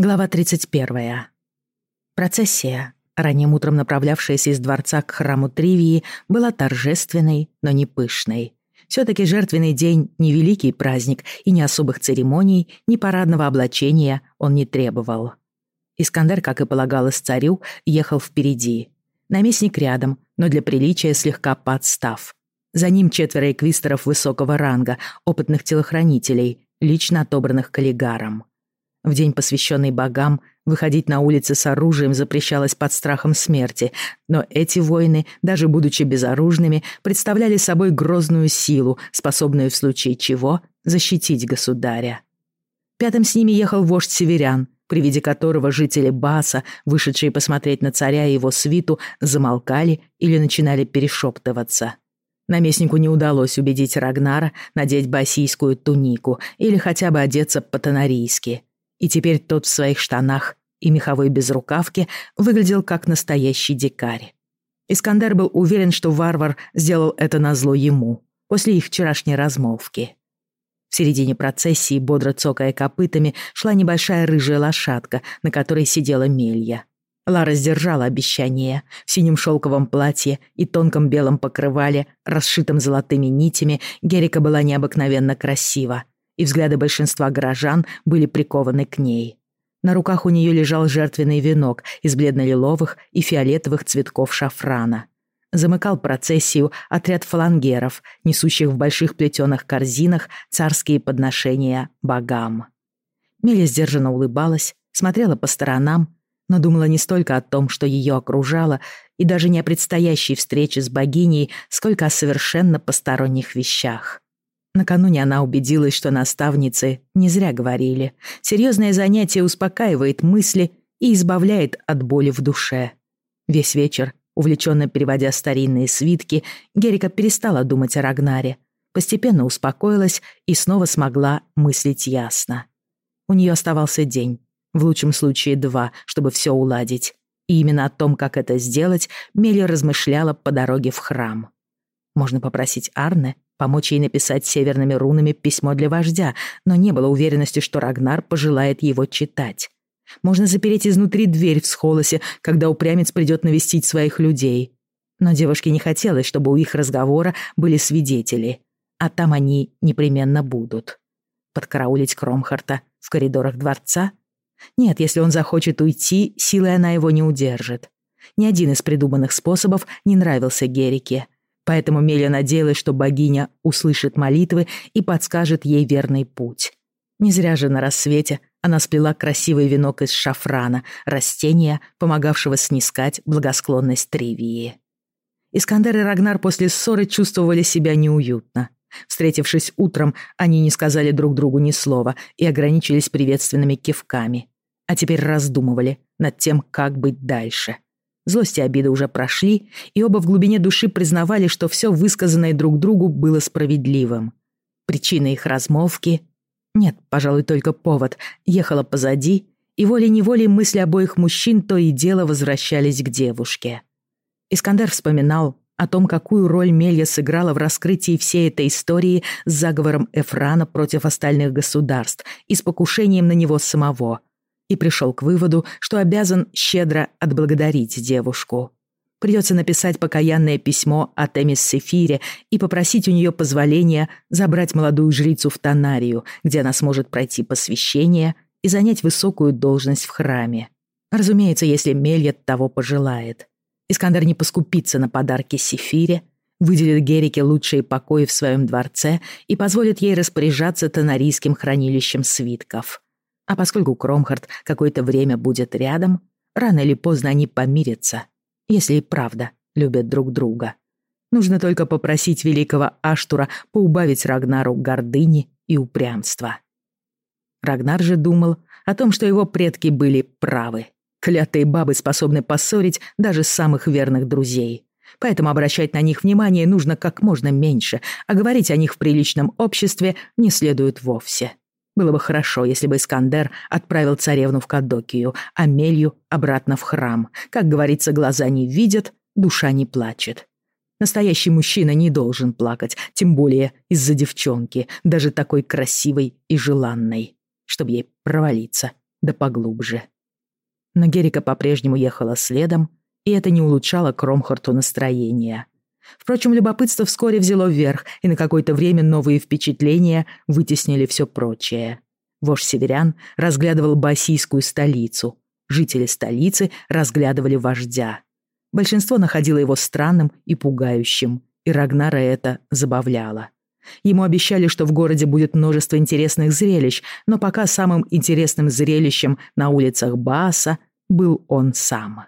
Глава 31. Процессия, ранним утром направлявшаяся из дворца к храму Тривии, была торжественной, но не пышной. Все-таки жертвенный день — не великий праздник, и ни особых церемоний, ни парадного облачения он не требовал. Искандер, как и полагалось царю, ехал впереди. Наместник рядом, но для приличия слегка подстав. За ним четверо эквистеров высокого ранга, опытных телохранителей, лично отобранных коллегаром. В день, посвященный богам, выходить на улицы с оружием запрещалось под страхом смерти, но эти воины, даже будучи безоружными, представляли собой грозную силу, способную в случае чего защитить государя. Пятым с ними ехал вождь северян, при виде которого жители Баса, вышедшие посмотреть на царя и его свиту, замолкали или начинали перешептываться. Наместнику не удалось убедить Рагнара надеть басийскую тунику или хотя бы одеться по-тонарийски и теперь тот в своих штанах и меховой безрукавке выглядел как настоящий дикарь. Искандер был уверен, что варвар сделал это назло ему, после их вчерашней размолвки. В середине процессии, бодро цокая копытами, шла небольшая рыжая лошадка, на которой сидела Мелья. Лара сдержала обещание. В синем шелковом платье и тонком белом покрывале, расшитом золотыми нитями, Герика была необыкновенно красива и взгляды большинства горожан были прикованы к ней. На руках у нее лежал жертвенный венок из бледно-лиловых и фиолетовых цветков шафрана. Замыкал процессию отряд фалангеров, несущих в больших плетеных корзинах царские подношения богам. Миля сдержанно улыбалась, смотрела по сторонам, но думала не столько о том, что ее окружало, и даже не о предстоящей встрече с богиней, сколько о совершенно посторонних вещах. Накануне она убедилась, что наставницы не зря говорили. Серьезное занятие успокаивает мысли и избавляет от боли в душе. Весь вечер, увлеченно переводя старинные свитки, Герика перестала думать о Рагнаре. Постепенно успокоилась и снова смогла мыслить ясно. У нее оставался день, в лучшем случае два, чтобы все уладить. И именно о том, как это сделать, Мели размышляла по дороге в храм. Можно попросить Арне помочь ей написать северными рунами письмо для вождя, но не было уверенности, что Рагнар пожелает его читать. Можно запереть изнутри дверь в схолосе, когда упрямец придет навестить своих людей. Но девушке не хотелось, чтобы у их разговора были свидетели, а там они непременно будут. Подкараулить Кромхарта в коридорах дворца? Нет, если он захочет уйти, силой она его не удержит. Ни один из придуманных способов не нравился Герике — Поэтому Меля надеялась, что богиня услышит молитвы и подскажет ей верный путь. Не зря же на рассвете она сплела красивый венок из шафрана, растения, помогавшего снискать благосклонность Тривии. Искандер и Рагнар после ссоры чувствовали себя неуютно. Встретившись утром, они не сказали друг другу ни слова и ограничились приветственными кивками. А теперь раздумывали над тем, как быть дальше. Злость и обида уже прошли, и оба в глубине души признавали, что все высказанное друг другу было справедливым. Причина их размолвки... Нет, пожалуй, только повод. Ехала позади, и волей-неволей мысли обоих мужчин то и дело возвращались к девушке. Искандер вспоминал о том, какую роль Мелья сыграла в раскрытии всей этой истории с заговором Эфрана против остальных государств и с покушением на него самого — и пришел к выводу, что обязан щедро отблагодарить девушку. Придется написать покаянное письмо от Эмис Сефире и попросить у нее позволения забрать молодую жрицу в Тонарию, где она сможет пройти посвящение и занять высокую должность в храме. Разумеется, если Мельет того пожелает. Искандер не поскупится на подарки Сефире, выделит Герике лучшие покои в своем дворце и позволит ей распоряжаться тонарийским хранилищем свитков. А поскольку Кромхард какое-то время будет рядом, рано или поздно они помирятся, если и правда любят друг друга. Нужно только попросить великого Аштура поубавить Рагнару гордыни и упрямства. Рагнар же думал о том, что его предки были правы. Клятые бабы способны поссорить даже самых верных друзей. Поэтому обращать на них внимание нужно как можно меньше, а говорить о них в приличном обществе не следует вовсе. Было бы хорошо, если бы Искандер отправил царевну в Кадокию, а Мелью обратно в храм. Как говорится, глаза не видят, душа не плачет. Настоящий мужчина не должен плакать, тем более из-за девчонки, даже такой красивой и желанной, чтобы ей провалиться да поглубже. Но Герика по-прежнему ехала следом, и это не улучшало Кромхарту настроение. Впрочем, любопытство вскоре взяло вверх, и на какое-то время новые впечатления вытеснили все прочее. Вождь северян разглядывал басийскую столицу. Жители столицы разглядывали вождя. Большинство находило его странным и пугающим, и Рагнара это забавляло. Ему обещали, что в городе будет множество интересных зрелищ, но пока самым интересным зрелищем на улицах Бааса был он сам.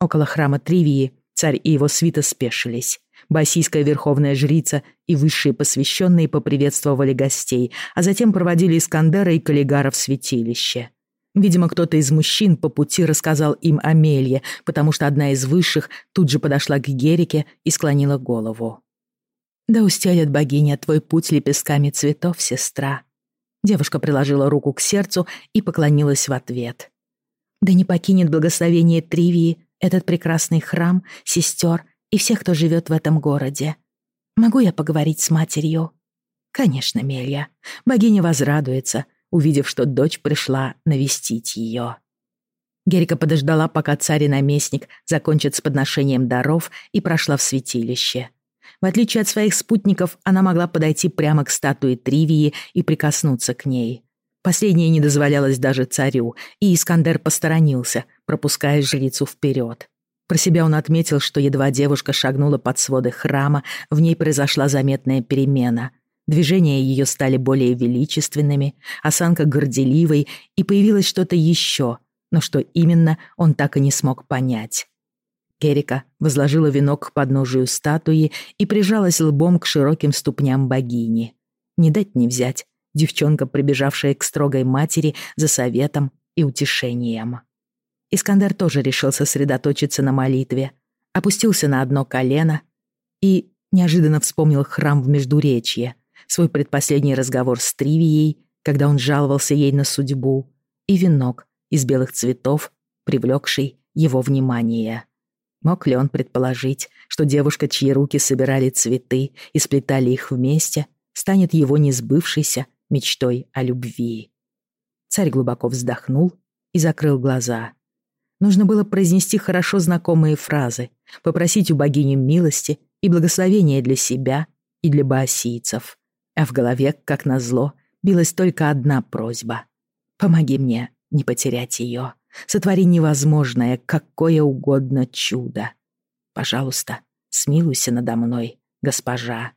Около храма Тривии царь и его свита спешились. Басийская верховная жрица и высшие посвященные поприветствовали гостей, а затем проводили Искандера и Каллигара в святилище. Видимо, кто-то из мужчин по пути рассказал им о Мелье, потому что одна из высших тут же подошла к Герике и склонила голову. «Да устелит богиня твой путь лепестками цветов, сестра». Девушка приложила руку к сердцу и поклонилась в ответ. «Да не покинет благословение Тривии этот прекрасный храм, сестер и всех, кто живет в этом городе. Могу я поговорить с матерью?» «Конечно, Мелья. Богиня возрадуется, увидев, что дочь пришла навестить ее. Герика подождала, пока царь и наместник закончат с подношением даров и прошла в святилище. В отличие от своих спутников, она могла подойти прямо к статуе Тривии и прикоснуться к ней. Последнее не дозволялось даже царю, и Искандер посторонился, пропуская жрицу вперед. Про себя он отметил, что едва девушка шагнула под своды храма, в ней произошла заметная перемена — Движения ее стали более величественными, осанка горделивой, и появилось что-то еще, но что именно, он так и не смог понять. Керика возложила венок к подножию статуи и прижалась лбом к широким ступням богини. Не дать не взять, девчонка, прибежавшая к строгой матери за советом и утешением. Искандер тоже решил сосредоточиться на молитве, опустился на одно колено и неожиданно вспомнил храм в Междуречье — свой предпоследний разговор с Тривией, когда он жаловался ей на судьбу, и венок из белых цветов, привлекший его внимание. Мог ли он предположить, что девушка, чьи руки собирали цветы и сплетали их вместе, станет его несбывшейся мечтой о любви? Царь глубоко вздохнул и закрыл глаза. Нужно было произнести хорошо знакомые фразы, попросить у богини милости и благословения для себя и для баосийцев. А в голове, как назло, билась только одна просьба. «Помоги мне не потерять ее. Сотвори невозможное, какое угодно чудо. Пожалуйста, смилуйся надо мной, госпожа».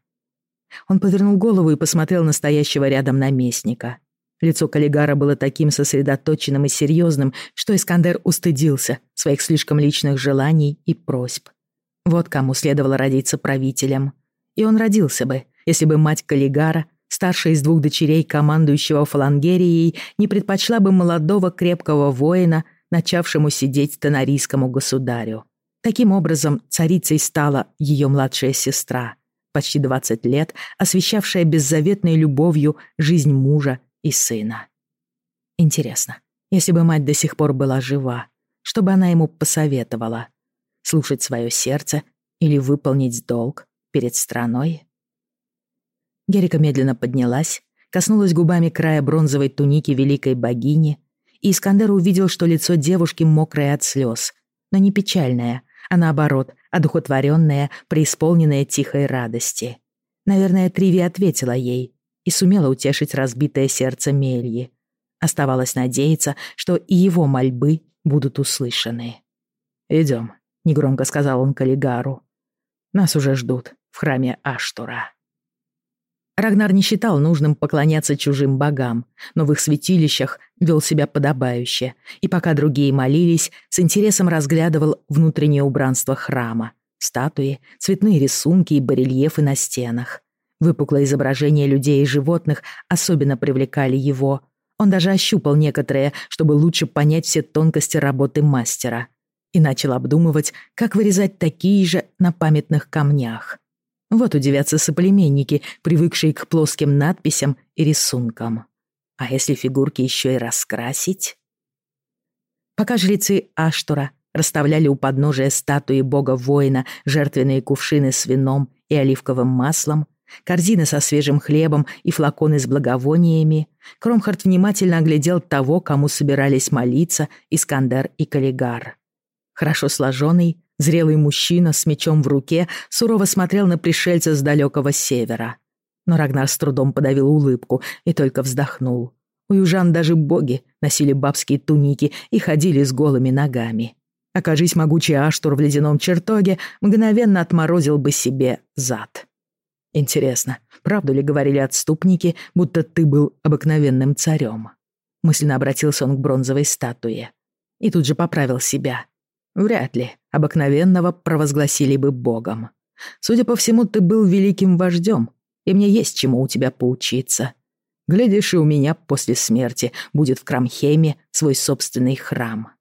Он повернул голову и посмотрел на стоящего рядом наместника. Лицо Каллигара было таким сосредоточенным и серьезным, что Искандер устыдился своих слишком личных желаний и просьб. Вот кому следовало родиться правителем. И он родился бы, если бы мать Каллигара, старшая из двух дочерей командующего фалангерией, не предпочла бы молодого крепкого воина, начавшему сидеть тонарийскому государю. Таким образом, царицей стала ее младшая сестра, почти 20 лет, освещавшая беззаветной любовью жизнь мужа и сына. Интересно, если бы мать до сих пор была жива, что бы она ему посоветовала? Слушать свое сердце или выполнить долг перед страной? Герика медленно поднялась, коснулась губами края бронзовой туники великой богини, и Искандер увидел, что лицо девушки мокрое от слез, но не печальное, а наоборот, одухотворенное, преисполненное тихой радости. Наверное, Триви ответила ей и сумела утешить разбитое сердце Мельи. Оставалось надеяться, что и его мольбы будут услышаны. «Идем», — негромко сказал он Каллигару. «Нас уже ждут в храме Аштура». Рагнар не считал нужным поклоняться чужим богам, но в их святилищах вел себя подобающе, и пока другие молились, с интересом разглядывал внутреннее убранство храма, статуи, цветные рисунки и барельефы на стенах. Выпуклые изображения людей и животных особенно привлекали его. Он даже ощупал некоторые, чтобы лучше понять все тонкости работы мастера. И начал обдумывать, как вырезать такие же на памятных камнях. Вот удивятся соплеменники, привыкшие к плоским надписям и рисункам. А если фигурки еще и раскрасить? Пока жрецы Аштура расставляли у подножия статуи бога-воина жертвенные кувшины с вином и оливковым маслом, корзины со свежим хлебом и флаконы с благовониями, Кромхард внимательно оглядел того, кому собирались молиться Искандер и Каллигар. Хорошо сложенный, зрелый мужчина с мечом в руке сурово смотрел на пришельца с далекого севера. Но Рагнар с трудом подавил улыбку и только вздохнул. У южан даже боги носили бабские туники и ходили с голыми ногами. Окажись могучий Аштур в ледяном чертоге, мгновенно отморозил бы себе зад. Интересно, правду ли говорили отступники, будто ты был обыкновенным царем? Мысленно обратился он к бронзовой статуе. И тут же поправил себя. Вряд ли обыкновенного провозгласили бы богом. Судя по всему, ты был великим вождем, и мне есть чему у тебя поучиться. Глядишь, и у меня после смерти будет в Крамхейме свой собственный храм.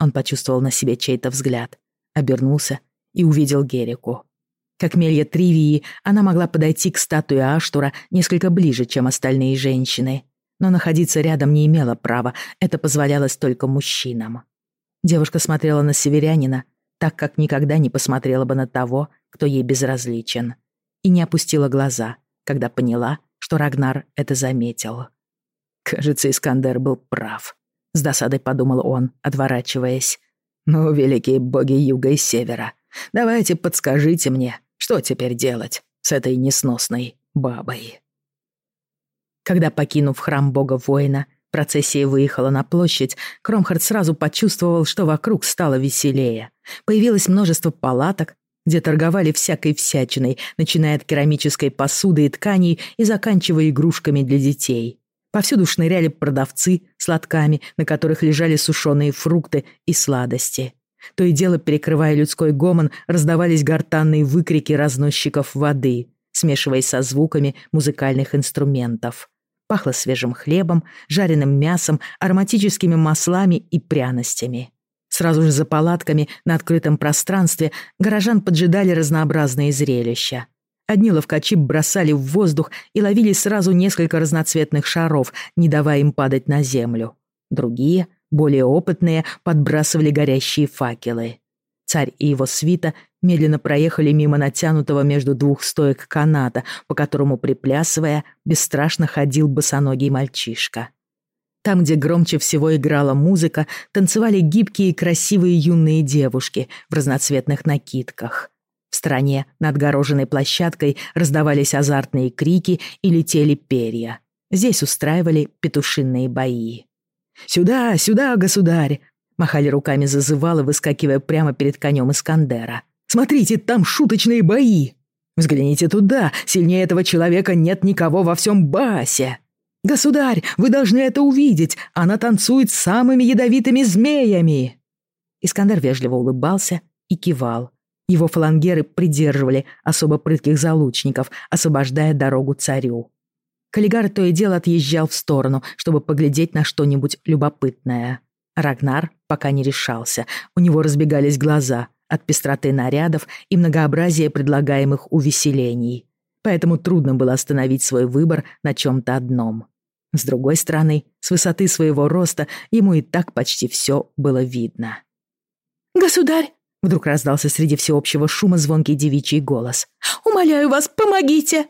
Он почувствовал на себе чей-то взгляд, обернулся и увидел Герику. Как Мелья Тривии, она могла подойти к статуе Аштура несколько ближе, чем остальные женщины. Но находиться рядом не имела права, это позволялось только мужчинам. Девушка смотрела на северянина так, как никогда не посмотрела бы на того, кто ей безразличен. И не опустила глаза, когда поняла, что Рагнар это заметил. Кажется, Искандер был прав. С досадой подумал он, отворачиваясь. «Ну, великие боги юга и севера, давайте подскажите мне, что теперь делать с этой несносной бабой? Когда, покинув храм бога-воина, процессия выехала на площадь, Кромхард сразу почувствовал, что вокруг стало веселее. Появилось множество палаток, где торговали всякой всячиной, начиная от керамической посуды и тканей и заканчивая игрушками для детей. Повсюду шныряли продавцы с лотками, на которых лежали сушеные фрукты и сладости. То и дело, перекрывая людской гомон, раздавались гортанные выкрики разносчиков воды, смешиваясь со звуками музыкальных инструментов. Пахло свежим хлебом, жареным мясом, ароматическими маслами и пряностями. Сразу же за палатками на открытом пространстве горожан поджидали разнообразные зрелища. Одни ловкачи бросали в воздух и ловили сразу несколько разноцветных шаров, не давая им падать на землю. Другие — более опытные подбрасывали горящие факелы. Царь и его свита медленно проехали мимо натянутого между двух стоек каната, по которому, приплясывая, бесстрашно ходил босоногий мальчишка. Там, где громче всего играла музыка, танцевали гибкие и красивые юные девушки в разноцветных накидках. В стороне, над огороженной площадкой, раздавались азартные крики и летели перья. Здесь устраивали петушиные бои. «Сюда, сюда, государь!» Махали руками зазывалы, выскакивая прямо перед конем Искандера. «Смотрите, там шуточные бои! Взгляните туда, сильнее этого человека нет никого во всем Басе!» «Государь, вы должны это увидеть! Она танцует с самыми ядовитыми змеями!» Искандер вежливо улыбался и кивал. Его фалангеры придерживали особо прытких залучников, освобождая дорогу царю. Каллигар то и дело отъезжал в сторону, чтобы поглядеть на что-нибудь любопытное. Рагнар пока не решался, у него разбегались глаза от пестроты нарядов и многообразия предлагаемых увеселений. Поэтому трудно было остановить свой выбор на чем-то одном. С другой стороны, с высоты своего роста ему и так почти все было видно. «Государь!» — вдруг раздался среди всеобщего шума звонкий девичий голос. «Умоляю вас, помогите!»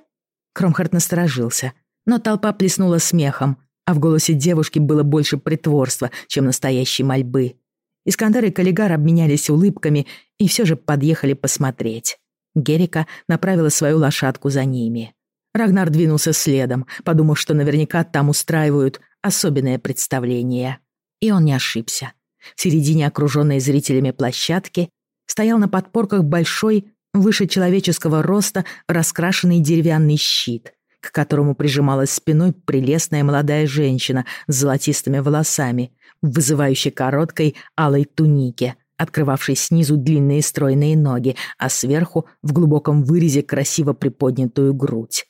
Кромхард насторожился, но толпа плеснула смехом, а в голосе девушки было больше притворства, чем настоящей мольбы. Искандер и Каллигар обменялись улыбками и все же подъехали посмотреть. Герика направила свою лошадку за ними. Рагнар двинулся следом, подумав, что наверняка там устраивают особенное представление. И он не ошибся. В середине окруженной зрителями площадки стоял на подпорках большой, выше человеческого роста, раскрашенный деревянный щит — к которому прижималась спиной прелестная молодая женщина с золотистыми волосами, в вызывающей короткой алой тунике, открывавшей снизу длинные стройные ноги, а сверху в глубоком вырезе красиво приподнятую грудь.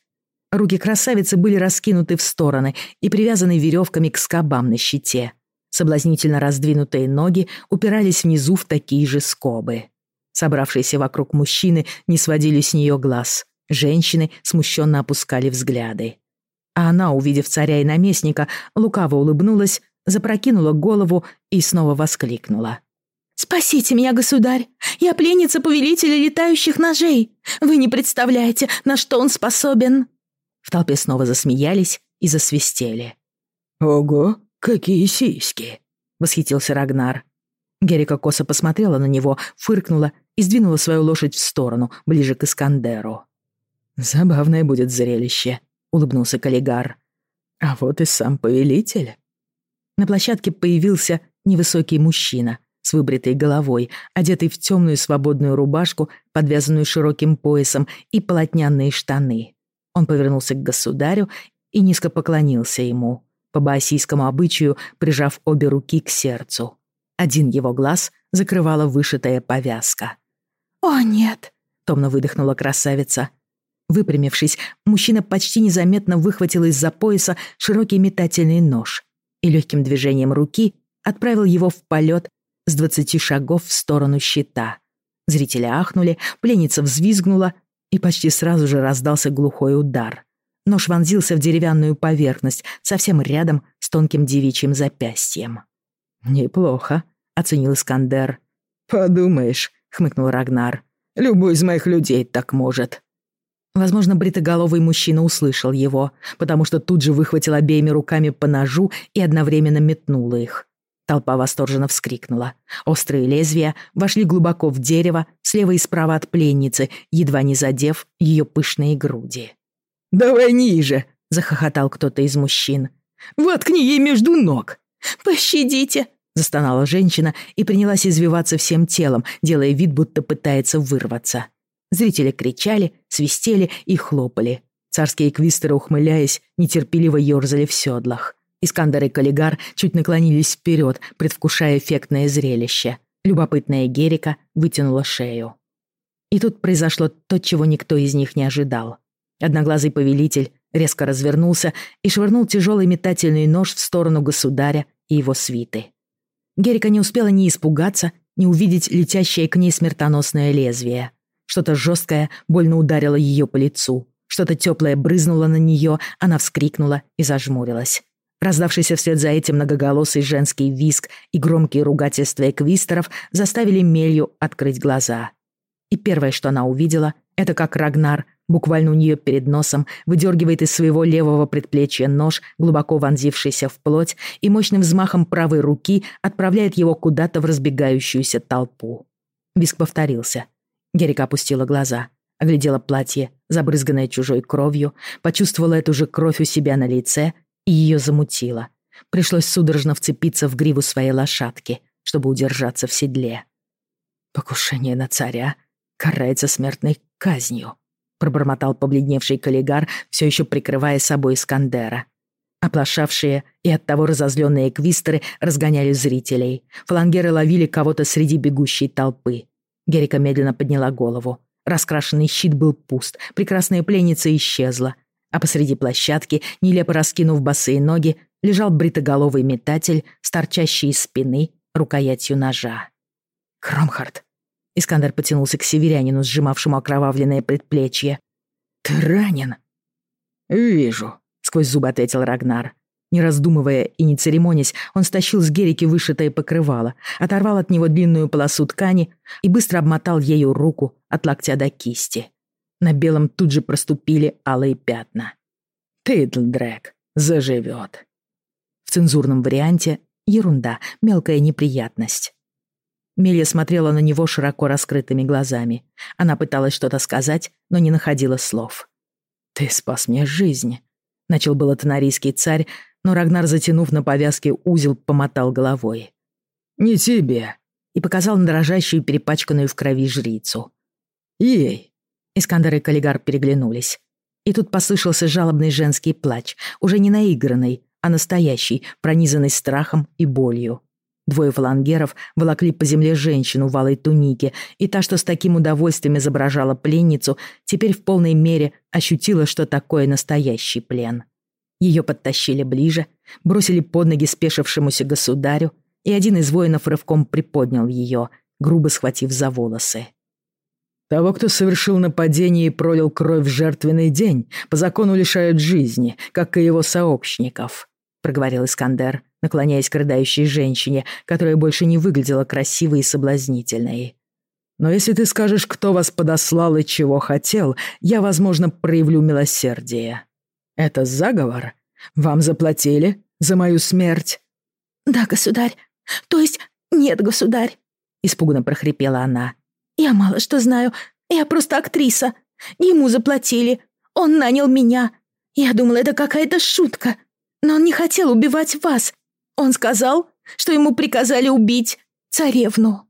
Руки красавицы были раскинуты в стороны и привязаны веревками к скобам на щите. Соблазнительно раздвинутые ноги упирались внизу в такие же скобы. Собравшиеся вокруг мужчины не сводили с нее глаз. Женщины смущенно опускали взгляды. А она, увидев царя и наместника, лукаво улыбнулась, запрокинула голову и снова воскликнула. «Спасите меня, государь! Я пленница повелителя летающих ножей! Вы не представляете, на что он способен!» В толпе снова засмеялись и засвистели. «Ого, какие сиськи!» — восхитился Рагнар. Герика косо посмотрела на него, фыркнула и сдвинула свою лошадь в сторону, ближе к Искандеру. «Забавное будет зрелище», — улыбнулся Каллигар. «А вот и сам повелитель». На площадке появился невысокий мужчина с выбритой головой, одетый в темную свободную рубашку, подвязанную широким поясом, и полотняные штаны. Он повернулся к государю и низко поклонился ему, по баосийскому обычаю прижав обе руки к сердцу. Один его глаз закрывала вышитая повязка. «О, нет!» — томно выдохнула красавица. Выпрямившись, мужчина почти незаметно выхватил из-за пояса широкий метательный нож и легким движением руки отправил его в полет с двадцати шагов в сторону щита. Зрители ахнули, пленница взвизгнула, и почти сразу же раздался глухой удар. Нож вонзился в деревянную поверхность, совсем рядом с тонким девичьим запястьем. «Неплохо», — оценил Искандер. «Подумаешь», — хмыкнул Рагнар. «Любой из моих людей так может». Возможно, бритоголовый мужчина услышал его, потому что тут же выхватил обеими руками по ножу и одновременно метнул их. Толпа восторженно вскрикнула. Острые лезвия вошли глубоко в дерево, слева и справа от пленницы, едва не задев ее пышные груди. «Давай ниже!» — захохотал кто-то из мужчин. «Воткни ей между ног!» «Пощадите!» — застонала женщина и принялась извиваться всем телом, делая вид, будто пытается вырваться. Зрители кричали, свистели и хлопали. Царские квистеры, ухмыляясь, нетерпеливо ёрзали в седлах. Искандер и Каллигар чуть наклонились вперед, предвкушая эффектное зрелище. Любопытная Герика вытянула шею. И тут произошло то, чего никто из них не ожидал. Одноглазый повелитель резко развернулся и швырнул тяжелый метательный нож в сторону государя и его свиты. Герика не успела ни испугаться, ни увидеть летящее к ней смертоносное лезвие. Что-то жесткое больно ударило ее по лицу. Что-то теплое брызнуло на нее, она вскрикнула и зажмурилась. Раздавшийся вслед за этим многоголосый женский визг и громкие ругательства эквистеров заставили Мелью открыть глаза. И первое, что она увидела, это как Рагнар, буквально у нее перед носом, выдергивает из своего левого предплечья нож, глубоко вонзившийся в плоть, и мощным взмахом правой руки отправляет его куда-то в разбегающуюся толпу. Виск повторился. Герика опустила глаза, оглядела платье, забрызганное чужой кровью, почувствовала эту же кровь у себя на лице и ее замутило. Пришлось судорожно вцепиться в гриву своей лошадки, чтобы удержаться в седле. «Покушение на царя карается смертной казнью», пробормотал побледневший коллегар, все еще прикрывая собой Искандера. Оплошавшие и оттого разозленные квистеры разгоняли зрителей. Флангеры ловили кого-то среди бегущей толпы. Герика медленно подняла голову. Раскрашенный щит был пуст, прекрасная пленница исчезла а посреди площадки, нелепо раскинув босые ноги, лежал бритоголовый метатель с торчащей из спины рукоятью ножа. «Кромхард!» Искандер потянулся к северянину, сжимавшему окровавленное предплечье. «Ты ранен?» «Вижу», — сквозь зубы ответил Рагнар. Не раздумывая и не церемонясь, он стащил с Герики вышитое покрывало, оторвал от него длинную полосу ткани и быстро обмотал ею руку от локтя до кисти. На белом тут же проступили алые пятна. Тейдлдрек заживет. В цензурном варианте ерунда, мелкая неприятность. Мелья смотрела на него широко раскрытыми глазами. Она пыталась что-то сказать, но не находила слов. «Ты спас мне жизнь», — начал было тонарийский царь, но Рагнар, затянув на повязке узел, помотал головой. «Не тебе», — и показал на дрожащую, перепачканную в крови жрицу. «Ей, Искандер и Каллигар переглянулись. И тут послышался жалобный женский плач, уже не наигранный, а настоящий, пронизанный страхом и болью. Двое фалангеров волокли по земле женщину в алой тунике, и та, что с таким удовольствием изображала пленницу, теперь в полной мере ощутила, что такое настоящий плен. Ее подтащили ближе, бросили под ноги спешившемуся государю, и один из воинов рывком приподнял ее, грубо схватив за волосы. Того, кто совершил нападение и пролил кровь в жертвенный день, по закону лишают жизни, как и его сообщников», — проговорил Искандер, наклоняясь к рыдающей женщине, которая больше не выглядела красивой и соблазнительной. «Но если ты скажешь, кто вас подослал и чего хотел, я, возможно, проявлю милосердие. Это заговор? Вам заплатили за мою смерть?» «Да, государь. То есть нет, государь», — испуганно прохрипела она. «Я мало что знаю. Я просто актриса. Ему заплатили. Он нанял меня. Я думала, это какая-то шутка. Но он не хотел убивать вас. Он сказал, что ему приказали убить царевну».